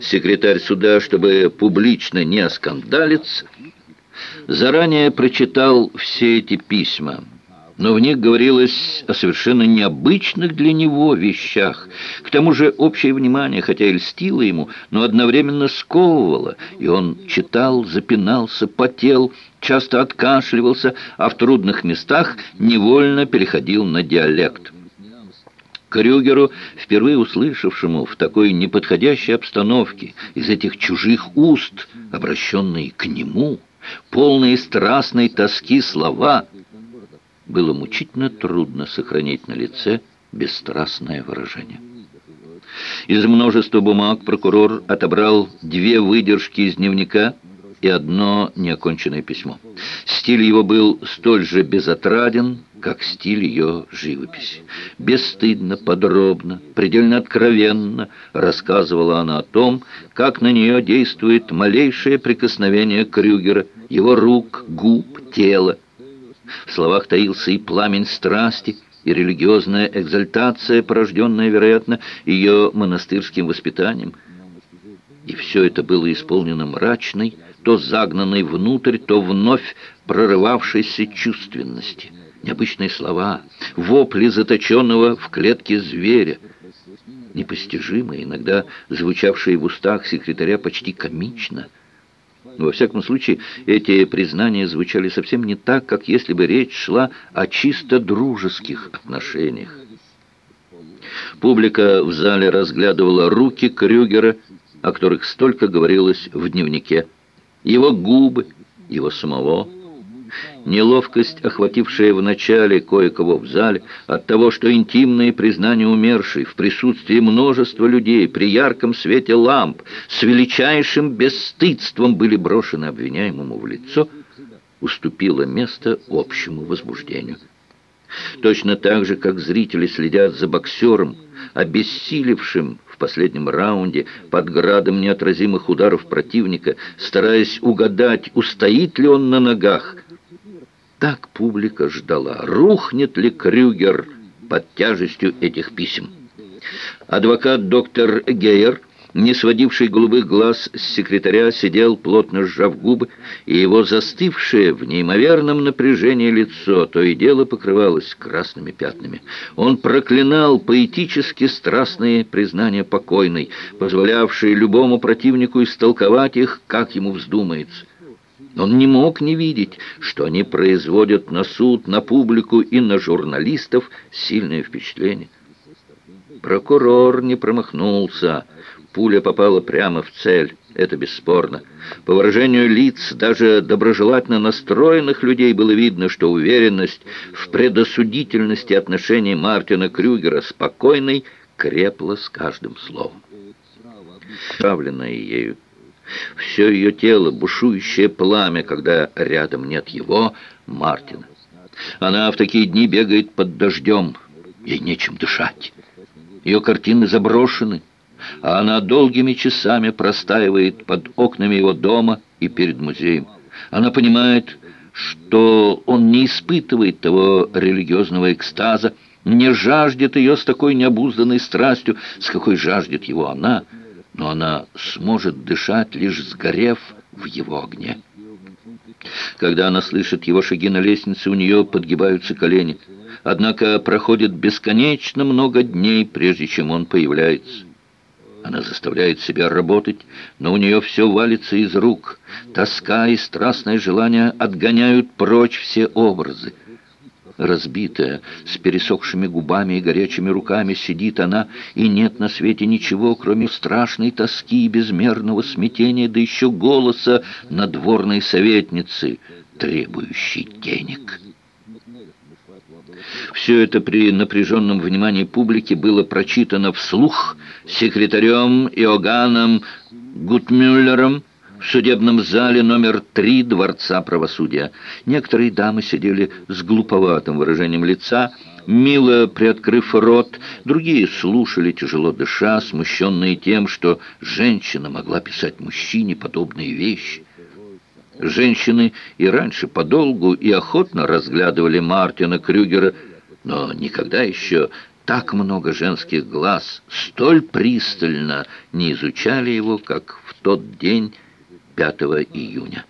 Секретарь суда, чтобы публично не оскандалиться, заранее прочитал все эти письма но в них говорилось о совершенно необычных для него вещах. К тому же общее внимание, хотя и льстило ему, но одновременно сковывало, и он читал, запинался, потел, часто откашливался, а в трудных местах невольно переходил на диалект. Крюгеру, впервые услышавшему в такой неподходящей обстановке из этих чужих уст, обращенные к нему, полные страстной тоски слова – было мучительно трудно сохранить на лице бесстрастное выражение. Из множества бумаг прокурор отобрал две выдержки из дневника и одно неоконченное письмо. Стиль его был столь же безотраден, как стиль ее живописи. Бесстыдно, подробно, предельно откровенно рассказывала она о том, как на нее действует малейшее прикосновение Крюгера, его рук, губ, тела, в словах таился и пламень страсти, и религиозная экзальтация, порожденная, вероятно, ее монастырским воспитанием. И все это было исполнено мрачной, то загнанной внутрь, то вновь прорывавшейся чувственности. Необычные слова, вопли заточенного в клетке зверя, непостижимые, иногда звучавшие в устах секретаря почти комично – во всяком случае, эти признания звучали совсем не так, как если бы речь шла о чисто дружеских отношениях. Публика в зале разглядывала руки Крюгера, о которых столько говорилось в дневнике, его губы, его самого, Неловкость, охватившая в начале кое-кого в зале, от того, что интимные признания умершей в присутствии множества людей при ярком свете ламп с величайшим бесстыдством были брошены обвиняемому в лицо, уступила место общему возбуждению. Точно так же, как зрители следят за боксером, обессилевшим в последнем раунде под градом неотразимых ударов противника, стараясь угадать, устоит ли он на ногах – так публика ждала, рухнет ли Крюгер под тяжестью этих писем. Адвокат доктор Гейер, не сводивший голубых глаз с секретаря, сидел, плотно сжав губы, и его застывшее в неимоверном напряжении лицо то и дело покрывалось красными пятнами. Он проклинал поэтически страстные признания покойной, позволявшие любому противнику истолковать их, как ему вздумается. Он не мог не видеть, что они производят на суд, на публику и на журналистов сильное впечатление. Прокурор не промахнулся. Пуля попала прямо в цель, это бесспорно. По выражению лиц даже доброжелательно настроенных людей было видно, что уверенность в предосудительности отношений Мартина Крюгера спокойной крепла с каждым словом. Правленная ею все ее тело, бушующее пламя, когда рядом нет его, Мартина. Она в такие дни бегает под дождем, ей нечем дышать. Ее картины заброшены, а она долгими часами простаивает под окнами его дома и перед музеем. Она понимает, что он не испытывает того религиозного экстаза, не жаждет ее с такой необузданной страстью, с какой жаждет его она – но она сможет дышать, лишь сгорев в его огне. Когда она слышит его шаги на лестнице, у нее подгибаются колени. Однако проходит бесконечно много дней, прежде чем он появляется. Она заставляет себя работать, но у нее все валится из рук. Тоска и страстное желание отгоняют прочь все образы разбитая, с пересохшими губами и горячими руками сидит она, и нет на свете ничего, кроме страшной тоски и безмерного смятения, да еще голоса надворной советницы, требующей денег. Все это при напряженном внимании публики было прочитано вслух секретарем Иоганном Гутмюллером, в судебном зале номер три Дворца правосудия. Некоторые дамы сидели с глуповатым выражением лица, мило приоткрыв рот, другие слушали, тяжело дыша, смущенные тем, что женщина могла писать мужчине подобные вещи. Женщины и раньше подолгу и охотно разглядывали Мартина Крюгера, но никогда еще так много женских глаз столь пристально не изучали его, как в тот день 5 июня.